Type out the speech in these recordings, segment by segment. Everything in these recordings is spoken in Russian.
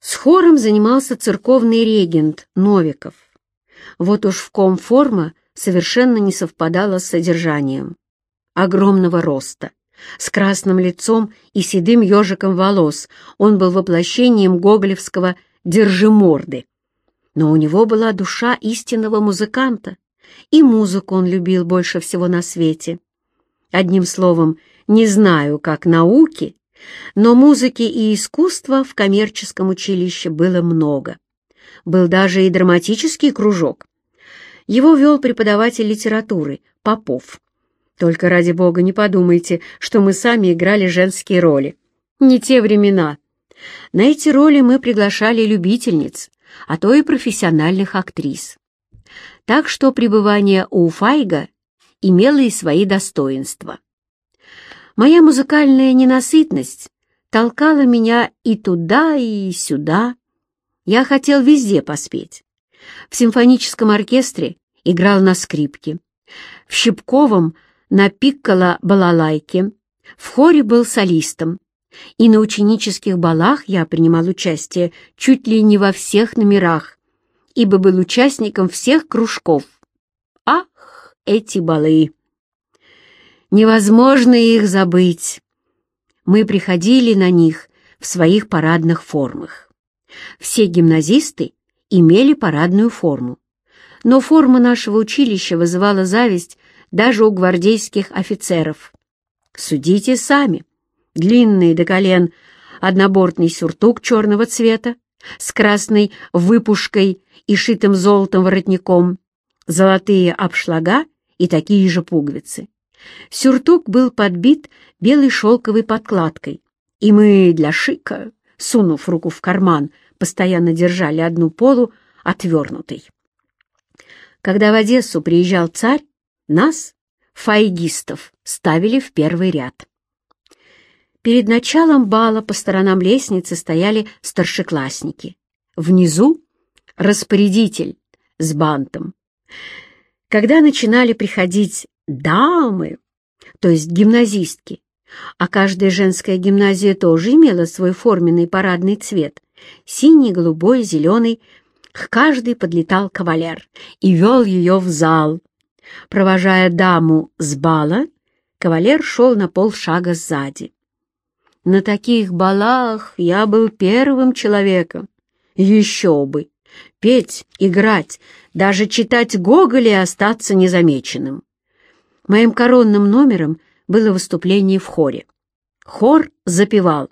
С хором занимался церковный регент Новиков. Вот уж в ком форма совершенно не совпадала с содержанием. Огромного роста, с красным лицом и седым ежиком волос, он был воплощением гоголевского «держи морды». Но у него была душа истинного музыканта, и музыку он любил больше всего на свете. Одним словом, не знаю, как науки, но музыки и искусства в коммерческом училище было много. Был даже и драматический кружок. Его вел преподаватель литературы Попов. Только ради бога не подумайте, что мы сами играли женские роли. Не те времена. На эти роли мы приглашали любительниц, а то и профессиональных актрис. Так что пребывание у Файга имело и свои достоинства. Моя музыкальная ненасытность толкала меня и туда, и сюда. Я хотел везде поспеть. В симфоническом оркестре играл на скрипке, в Щипковом — на пикколо-балалайке, в хоре был солистом, и на ученических балах я принимал участие чуть ли не во всех номерах, ибо был участником всех кружков. Ах, эти балы! Невозможно их забыть. Мы приходили на них в своих парадных формах. Все гимназисты имели парадную форму, но форма нашего училища вызывала зависть даже у гвардейских офицеров. Судите сами. Длинный до колен однобортный сюртук черного цвета с красной выпушкой и шитым золотом воротником, золотые обшлага и такие же пуговицы. Сюртук был подбит белой шелковой подкладкой, и мы для шика, сунув руку в карман, постоянно держали одну полу отвернутой. Когда в Одессу приезжал царь, нас, файгистов, ставили в первый ряд. Перед началом бала по сторонам лестницы стояли старшеклассники. Внизу — распорядитель с бантом. Когда начинали приходить дамы, то есть гимназистки, а каждая женская гимназия тоже имела свой форменный парадный цвет — синий, голубой, зеленый, к каждой подлетал кавалер и вел ее в зал, Провожая даму с бала, кавалер шел на полшага сзади. На таких балах я был первым человеком. Еще бы! Петь, играть, даже читать Гоголя и остаться незамеченным. Моим коронным номером было выступление в хоре. Хор запевал.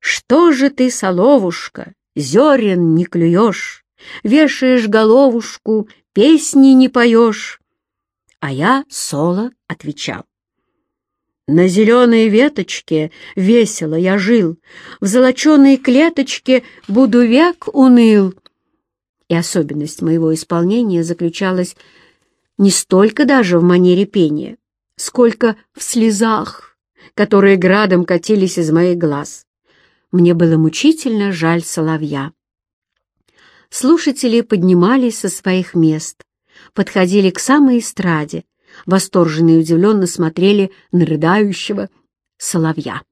«Что же ты, соловушка, зерен не клюешь, вешаешь головушку песни не поешь. А я соло отвечал. На зеленой веточке весело я жил, В золоченой клеточке буду век уныл. И особенность моего исполнения заключалась не столько даже в манере пения, сколько в слезах, которые градом катились из моих глаз. Мне было мучительно жаль соловья. Слушатели поднимались со своих мест, подходили к самой эстраде, восторженно и удивленно смотрели на рыдающего соловья.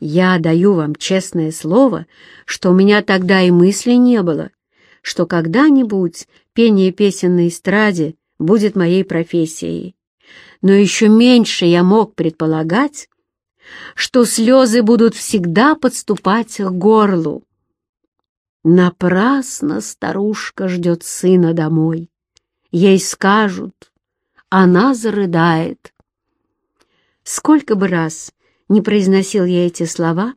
Я даю вам честное слово, что у меня тогда и мысли не было, что когда-нибудь пение песен на эстраде будет моей профессией. Но еще меньше я мог предполагать, что слезы будут всегда подступать к горлу. Напрасно старушка ждет сына домой. Ей скажут, она зарыдает. Сколько бы раз не произносил я эти слова,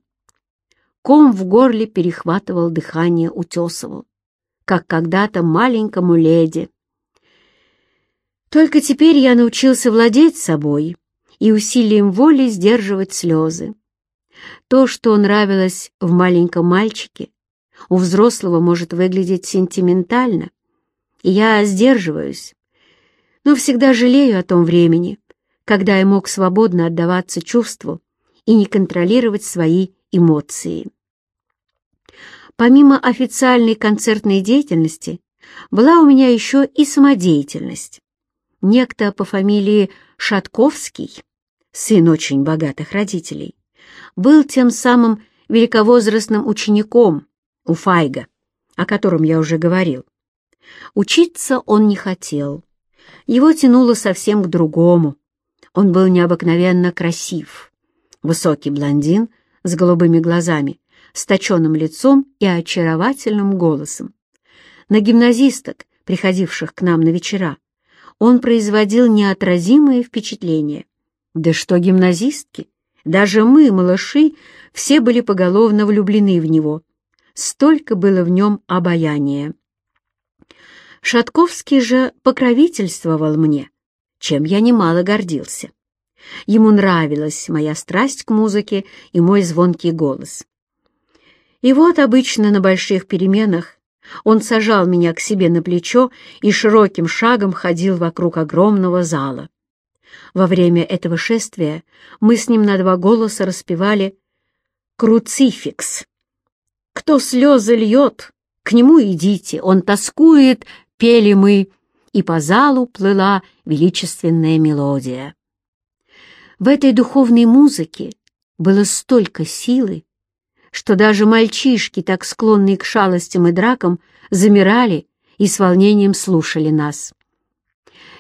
ком в горле перехватывал дыхание Утесову, как когда-то маленькому леди. Только теперь я научился владеть собой и усилием воли сдерживать слезы. То, что нравилось в маленьком мальчике, у взрослого может выглядеть сентиментально, и я сдерживаюсь, но всегда жалею о том времени, когда я мог свободно отдаваться чувству и не контролировать свои эмоции. Помимо официальной концертной деятельности, была у меня еще и самодеятельность. Некто по фамилии Шатковский, сын очень богатых родителей, был тем самым великовозрастным учеником у Файга, о котором я уже говорил. Учиться он не хотел. Его тянуло совсем к другому. Он был необыкновенно красив. Высокий блондин с голубыми глазами, с точенным лицом и очаровательным голосом. На гимназисток, приходивших к нам на вечера, он производил неотразимое впечатление. Да что гимназистки, даже мы, малыши, все были поголовно влюблены в него. Столько было в нем обаяния. Шатковский же покровительствовал мне, чем я немало гордился. Ему нравилась моя страсть к музыке и мой звонкий голос. И вот обычно на больших переменах он сажал меня к себе на плечо и широким шагом ходил вокруг огромного зала. Во время этого шествия мы с ним на два голоса распевали «Круцификс». «Кто слезы льет, к нему идите, он тоскует», пели мы, и по залу плыла величественная мелодия. В этой духовной музыке было столько силы, что даже мальчишки, так склонные к шалостям и дракам, замирали и с волнением слушали нас.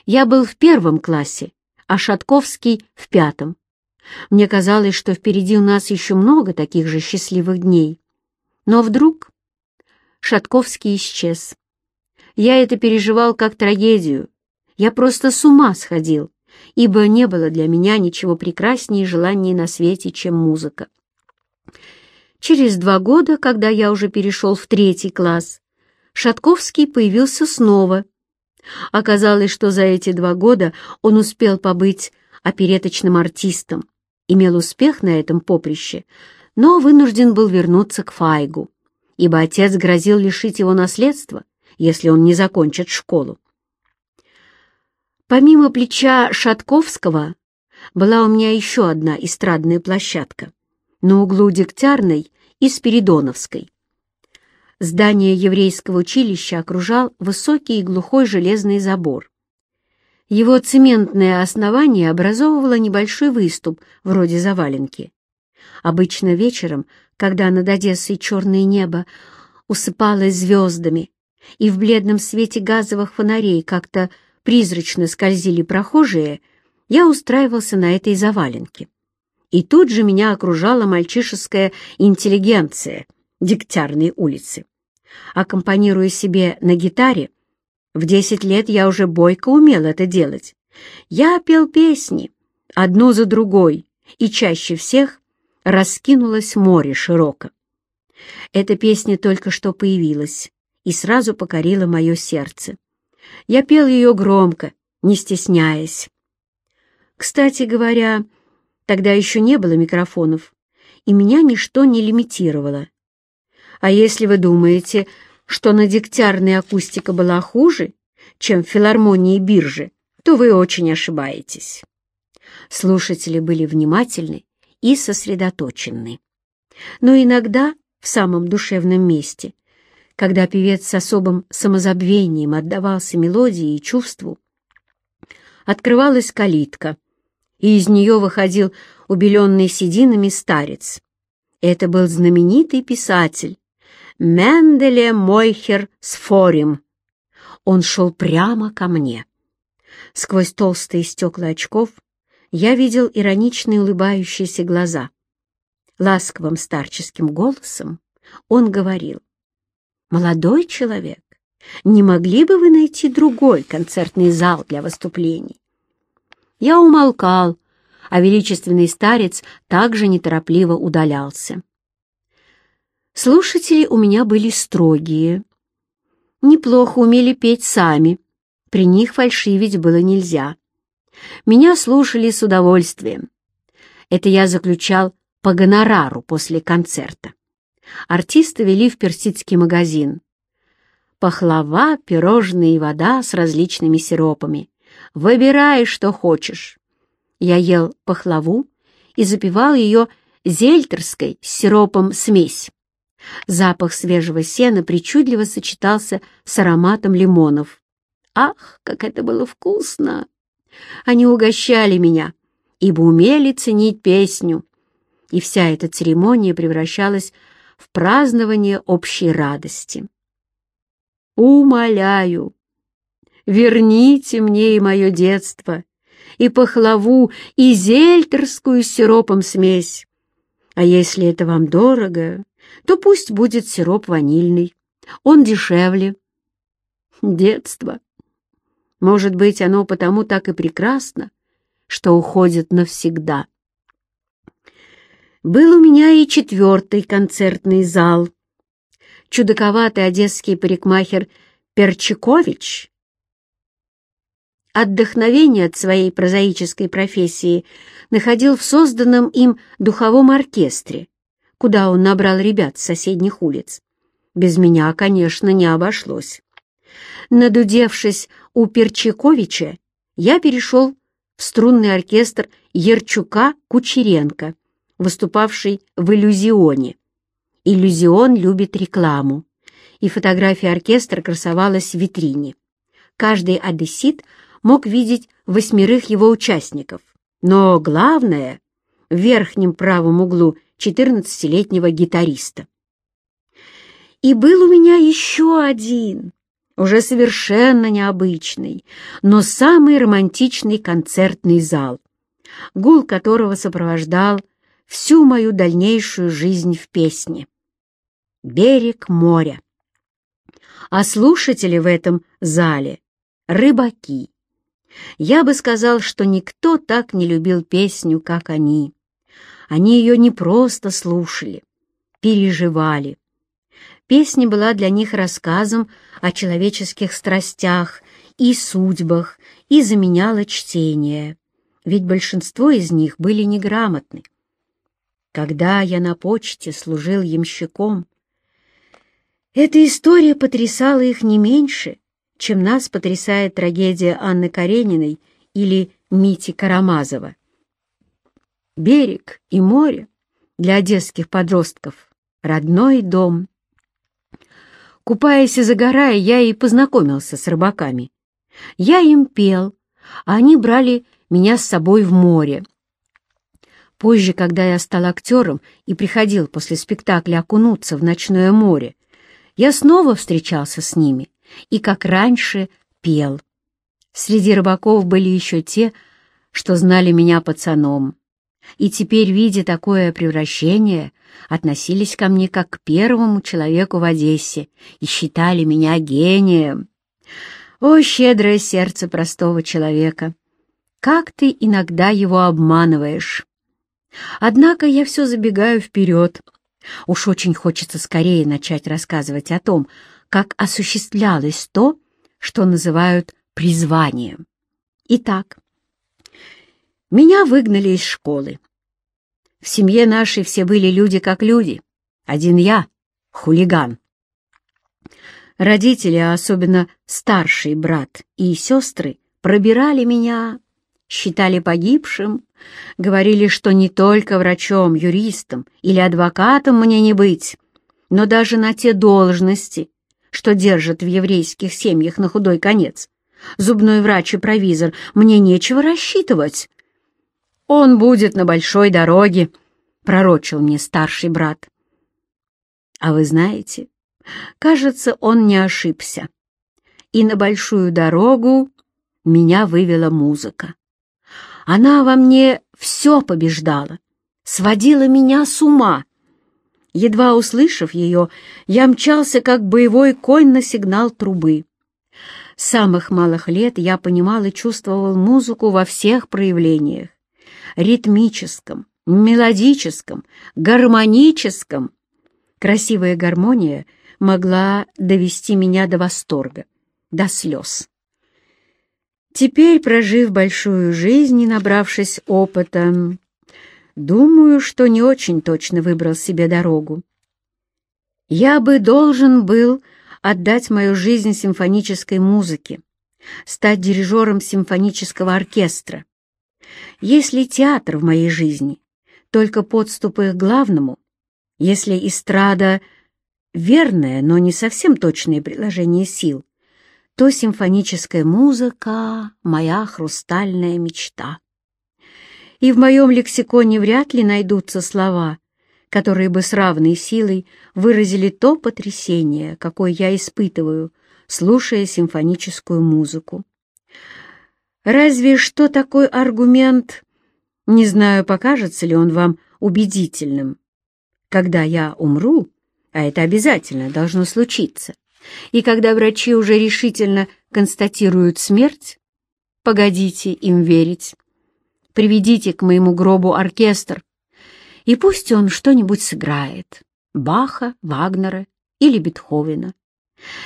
Я был в первом классе, а Шатковский — в пятом. Мне казалось, что впереди у нас еще много таких же счастливых дней. Но вдруг Шатковский исчез. Я это переживал как трагедию. Я просто с ума сходил ибо не было для меня ничего прекраснее и желаний на свете, чем музыка. Через два года, когда я уже перешел в третий класс, Шатковский появился снова. Оказалось, что за эти два года он успел побыть опереточным артистом, имел успех на этом поприще, но вынужден был вернуться к Файгу, ибо отец грозил лишить его наследства, если он не закончит школу. Помимо плеча Шатковского была у меня еще одна эстрадная площадка на углу Дегтярной и Спиридоновской. Здание еврейского училища окружал высокий и глухой железный забор. Его цементное основание образовывало небольшой выступ, вроде заваленки. Обычно вечером, когда над Одессой черное небо усыпалось звездами, и в бледном свете газовых фонарей как-то призрачно скользили прохожие, я устраивался на этой заваленке. И тут же меня окружала мальчишеская интеллигенция Дегтярной улицы. Аккомпанируя себе на гитаре, в десять лет я уже бойко умел это делать. Я пел песни, одну за другой, и чаще всех раскинулось море широко. Эта песня только что появилась и сразу покорила мое сердце. Я пел ее громко, не стесняясь. Кстати говоря, тогда еще не было микрофонов, и меня ничто не лимитировало. А если вы думаете, что на дегтярной акустика была хуже, чем в филармонии биржи, то вы очень ошибаетесь. Слушатели были внимательны и сосредоточены. Но иногда в самом душевном месте когда певец с особым самозабвением отдавался мелодии и чувству, открывалась калитка, и из нее выходил убеленный сединами старец. Это был знаменитый писатель Менделе Мойхер Сфорим. Он шел прямо ко мне. Сквозь толстые стекла очков я видел ироничные улыбающиеся глаза. Ласковым старческим голосом он говорил, «Молодой человек, не могли бы вы найти другой концертный зал для выступлений?» Я умолкал, а величественный старец также неторопливо удалялся. Слушатели у меня были строгие. Неплохо умели петь сами, при них фальшивить было нельзя. Меня слушали с удовольствием. Это я заключал по гонорару после концерта. Артисты вели в персидский магазин. Пахлава, пирожные и вода с различными сиропами. Выбирай, что хочешь. Я ел пахлаву и запивал ее зельтерской с сиропом смесь. Запах свежего сена причудливо сочетался с ароматом лимонов. Ах, как это было вкусно! Они угощали меня, ибо умели ценить песню. и вся эта церемония превращалась в празднование общей радости. Умоляю, верните мне и мое детство, и пахлаву, и зельтерскую с сиропом смесь. А если это вам дорого, то пусть будет сироп ванильный, он дешевле. Детство. Может быть, оно потому так и прекрасно, что уходит навсегда. Был у меня и четвертый концертный зал. Чудаковатый одесский парикмахер Перчикович отдохновение от своей прозаической профессии находил в созданном им духовом оркестре, куда он набрал ребят с соседних улиц. Без меня, конечно, не обошлось. Надудевшись у Перчиковича, я перешел в струнный оркестр Ерчука-Кучеренко, выступавший в «Иллюзионе». «Иллюзион» любит рекламу, и фотография оркестра красовалась в витрине. Каждый одессит мог видеть восьмерых его участников, но главное — в верхнем правом углу 14-летнего гитариста. И был у меня еще один, уже совершенно необычный, но самый романтичный концертный зал, гул которого сопровождал всю мою дальнейшую жизнь в песне. Берег моря. А слушатели в этом зале — рыбаки. Я бы сказал, что никто так не любил песню, как они. Они ее не просто слушали, переживали. Песня была для них рассказом о человеческих страстях и судьбах и заменяла чтение, ведь большинство из них были неграмотны. Когда я на почте служил ямщиком, эта история потрясала их не меньше, чем нас потрясает трагедия Анны Карениной или Мити Карамазова. Берег и море для одесских подростков — родной дом. Купаясь и загорая, я и познакомился с рыбаками. Я им пел, а они брали меня с собой в море. Позже, когда я стал актером и приходил после спектакля окунуться в ночное море, я снова встречался с ними и, как раньше, пел. Среди рыбаков были еще те, что знали меня пацаном, и теперь, видя такое превращение, относились ко мне как к первому человеку в Одессе и считали меня гением. О, щедрое сердце простого человека! Как ты иногда его обманываешь! Однако я все забегаю вперед. Уж очень хочется скорее начать рассказывать о том, как осуществлялось то, что называют призванием. Итак, меня выгнали из школы. В семье нашей все были люди как люди. Один я — хулиган. Родители, а особенно старший брат и сестры, пробирали меня, считали погибшим, говорили, что не только врачом, юристом или адвокатом мне не быть, но даже на те должности, что держат в еврейских семьях на худой конец. Зубной врач и провизор, мне нечего рассчитывать. Он будет на большой дороге, пророчил мне старший брат. А вы знаете, кажется, он не ошибся. И на большую дорогу меня вывела музыка. Она во мне все побеждала, сводила меня с ума. Едва услышав ее, я мчался, как боевой конь на сигнал трубы. С самых малых лет я понимал и чувствовал музыку во всех проявлениях. Ритмическом, мелодическом, гармоническом. Красивая гармония могла довести меня до восторга, до слез. Теперь, прожив большую жизнь и набравшись опыта, Думаю, что не очень точно выбрал себе дорогу. Я бы должен был отдать мою жизнь симфонической музыке, стать дирижером симфонического оркестра. Если театр в моей жизни только подступы к главному, если эстрада — верное, но не совсем точное приложение сил, то симфоническая музыка — моя хрустальная мечта. И в моем лексиконе вряд ли найдутся слова, которые бы с равной силой выразили то потрясение, какое я испытываю, слушая симфоническую музыку. Разве что такой аргумент, не знаю, покажется ли он вам убедительным. Когда я умру, а это обязательно должно случиться, и когда врачи уже решительно констатируют смерть, погодите им верить. Приведите к моему гробу оркестр, и пусть он что-нибудь сыграет, Баха, Вагнера или Бетховена.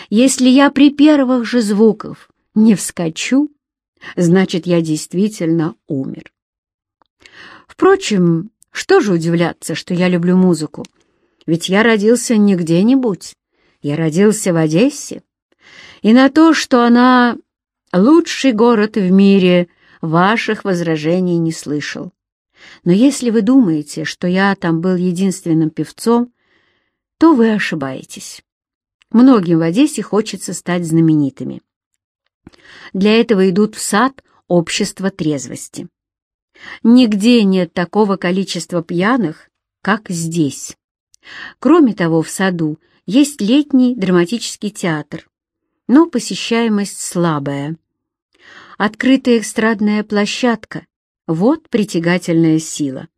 Если я при первых же звуках не вскочу, значит, я действительно умер. Впрочем, что же удивляться, что я люблю музыку? Ведь я родился не где-нибудь, я родился в Одессе. И на то, что она лучший город в мире, ваших возражений не слышал. Но если вы думаете, что я там был единственным певцом, то вы ошибаетесь. Многим в Одессе хочется стать знаменитыми. Для этого идут в сад общества трезвости. Нигде нет такого количества пьяных, как здесь. Кроме того, в саду есть летний драматический театр, но посещаемость слабая. Открытая эстрадная площадка — вот притягательная сила.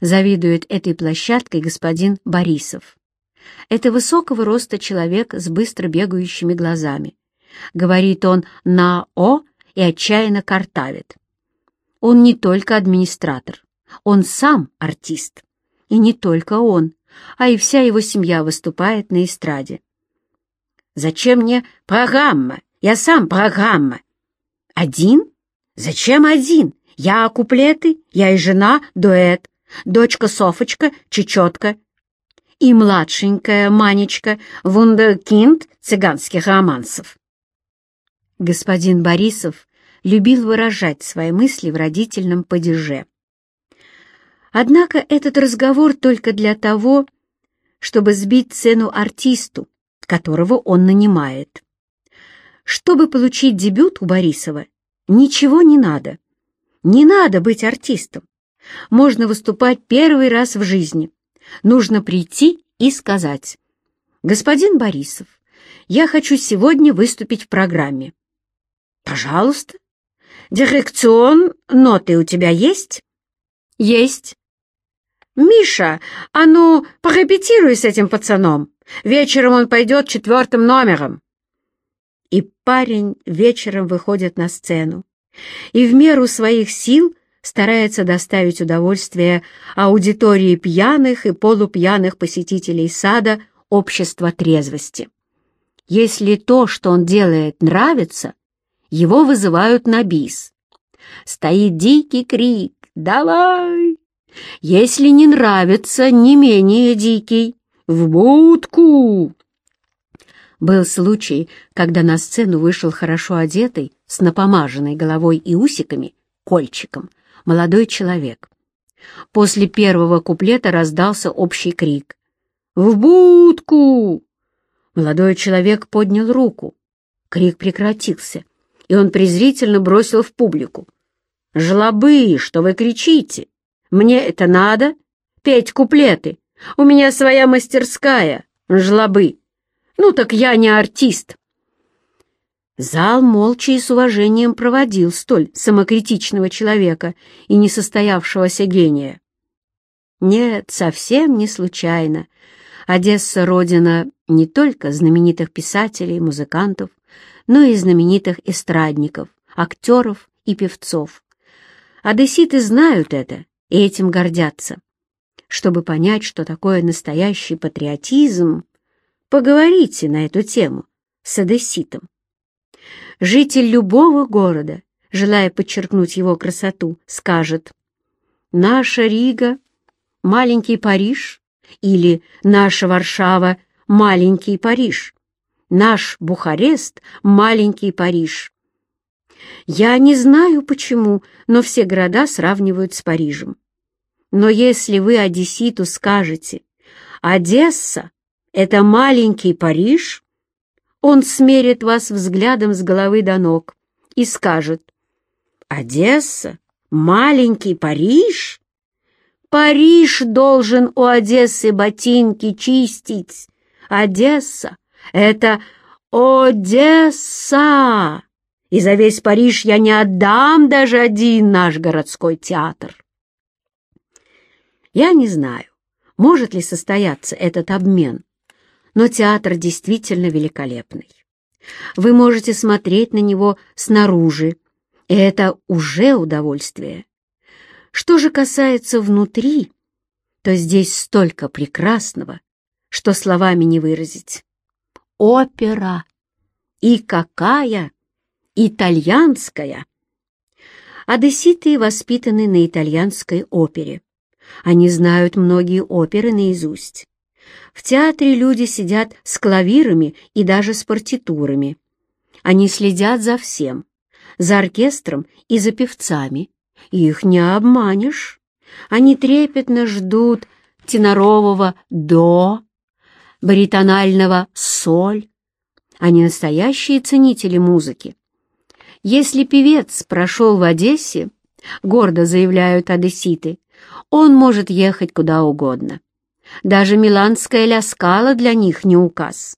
Завидует этой площадкой господин Борисов. Это высокого роста человек с быстро бегающими глазами. Говорит он на «о» и отчаянно картавит. Он не только администратор, он сам артист. И не только он, а и вся его семья выступает на эстраде. «Зачем мне программа? Я сам программа». «Один? Зачем один? Я куплеты, я и жена, дуэт, дочка Софочка, чечетка, и младшенькая Манечка, вундеркинд цыганских романсов». Господин Борисов любил выражать свои мысли в родительном падеже. Однако этот разговор только для того, чтобы сбить цену артисту, которого он нанимает. Чтобы получить дебют у Борисова, ничего не надо. Не надо быть артистом. Можно выступать первый раз в жизни. Нужно прийти и сказать, «Господин Борисов, я хочу сегодня выступить в программе». «Пожалуйста. Дирекцион ноты у тебя есть?» «Есть. «Миша, а ну, порепетируй с этим пацаном. Вечером он пойдет четвертым номером». И парень вечером выходит на сцену и в меру своих сил старается доставить удовольствие аудитории пьяных и полупьяных посетителей сада общества трезвости. Если то, что он делает, нравится, его вызывают на бис. Стоит дикий крик «Давай! Если не нравится, не менее дикий. В будку!» Был случай, когда на сцену вышел хорошо одетый, с напомаженной головой и усиками, кольчиком, молодой человек. После первого куплета раздался общий крик. «В будку!» Молодой человек поднял руку. Крик прекратился, и он презрительно бросил в публику. «Жлобы, что вы кричите? Мне это надо? Петь куплеты. У меня своя мастерская, жлобы. Ну так я не артист. Зал молча и с уважением проводил столь самокритичного человека и несостоявшегося гения. Нет, совсем не случайно. Одесса — родина не только знаменитых писателей, музыкантов, но и знаменитых эстрадников, актеров и певцов. Одесситы знают это и этим гордятся. Чтобы понять, что такое настоящий патриотизм, поговорите на эту тему с одесситом. Житель любого города, желая подчеркнуть его красоту, скажет «Наша Рига — маленький Париж» или «Наша Варшава — маленький Париж», «Наш Бухарест — маленький Париж». Я не знаю почему, но все города сравнивают с Парижем. Но если вы одесситу скажете «Одесса — это маленький Париж», он смерит вас взглядом с головы до ног и скажет «Одесса — маленький Париж? Париж должен у Одессы ботинки чистить. Одесса — это Одесса! И за весь Париж я не отдам даже один наш городской театр. Я не знаю, может ли состояться этот обмен, но театр действительно великолепный. Вы можете смотреть на него снаружи, и это уже удовольствие. Что же касается внутри, то здесь столько прекрасного, что словами не выразить. Опера! И какая! Итальянская! Одесситы воспитаны на итальянской опере. Они знают многие оперы наизусть. В театре люди сидят с клавирами и даже с партитурами. Они следят за всем, за оркестром и за певцами. Их не обманешь. Они трепетно ждут тенорового «до», баритонального «соль». Они настоящие ценители музыки. Если певец прошел в Одессе, гордо заявляют одесситы, он может ехать куда угодно. Даже миланская ляскала для них не указ.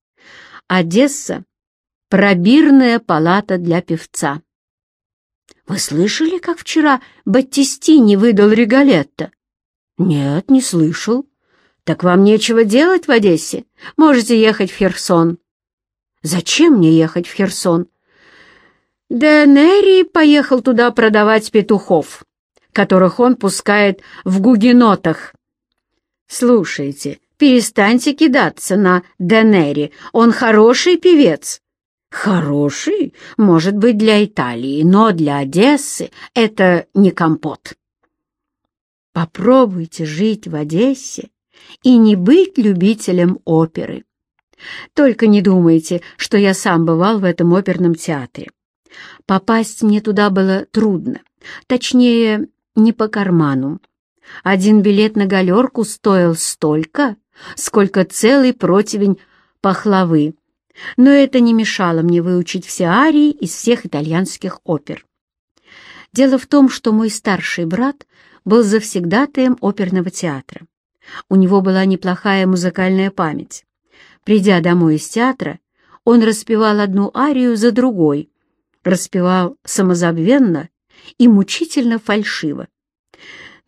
Одесса — пробирная палата для певца. Вы слышали, как вчера Баттистини выдал Риголетто? Нет, не слышал. Так вам нечего делать в Одессе. Можете ехать в Херсон. Зачем мне ехать в Херсон? Денери поехал туда продавать петухов которых он пускает в гугенотах. Слушайте, перестаньте кидаться на Денери, он хороший певец. Хороший, может быть, для Италии, но для Одессы это не компот. Попробуйте жить в Одессе и не быть любителем оперы. Только не думайте, что я сам бывал в этом оперном театре. Попасть мне туда было трудно. Точнее, не по карману. Один билет на галерку стоил столько, сколько целый противень пахлавы, но это не мешало мне выучить все арии из всех итальянских опер. Дело в том, что мой старший брат был завсегдатаем оперного театра. У него была неплохая музыкальная память. Придя домой из театра, он распевал одну арию за другой, распевал самозабвенно и мучительно фальшиво.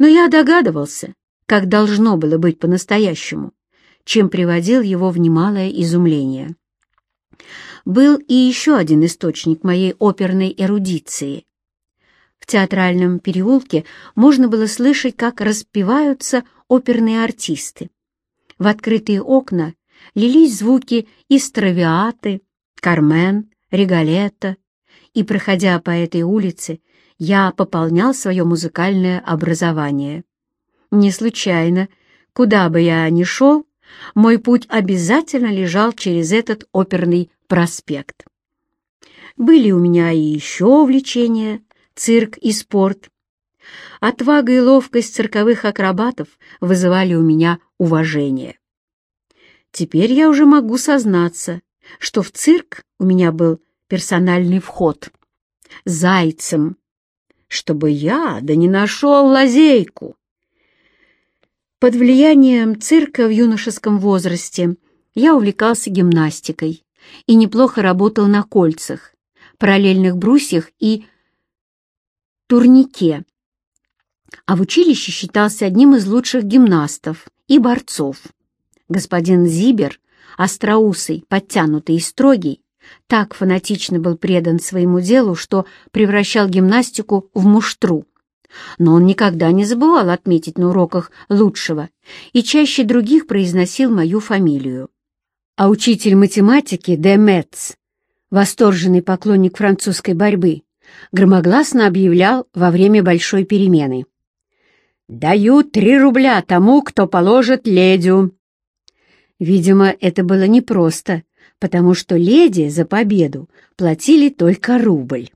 Но я догадывался, как должно было быть по-настоящему, чем приводил его в немалое изумление. Был и еще один источник моей оперной эрудиции. В театральном переулке можно было слышать, как распеваются оперные артисты. В открытые окна лились звуки из Травиаты, Кармен, Регалета, и, проходя по этой улице, я пополнял свое музыкальное образование. Не случайно, куда бы я ни шел, мой путь обязательно лежал через этот оперный проспект. Были у меня и еще увлечения, цирк и спорт. Отвага и ловкость цирковых акробатов вызывали у меня уважение. Теперь я уже могу сознаться, что в цирк у меня был персональный вход. Зайцем, чтобы я да не нашел лазейку. Под влиянием цирка в юношеском возрасте я увлекался гимнастикой и неплохо работал на кольцах, параллельных брусьях и турнике. А в училище считался одним из лучших гимнастов и борцов. Господин Зибер, остроусый, подтянутый и строгий, так фанатично был предан своему делу, что превращал гимнастику в муштру. Но он никогда не забывал отметить на уроках лучшего и чаще других произносил мою фамилию. А учитель математики Де Метц, восторженный поклонник французской борьбы, громогласно объявлял во время большой перемены. «Даю три рубля тому, кто положит ледю». Видимо, это было непросто, потому что леди за победу платили только рубль.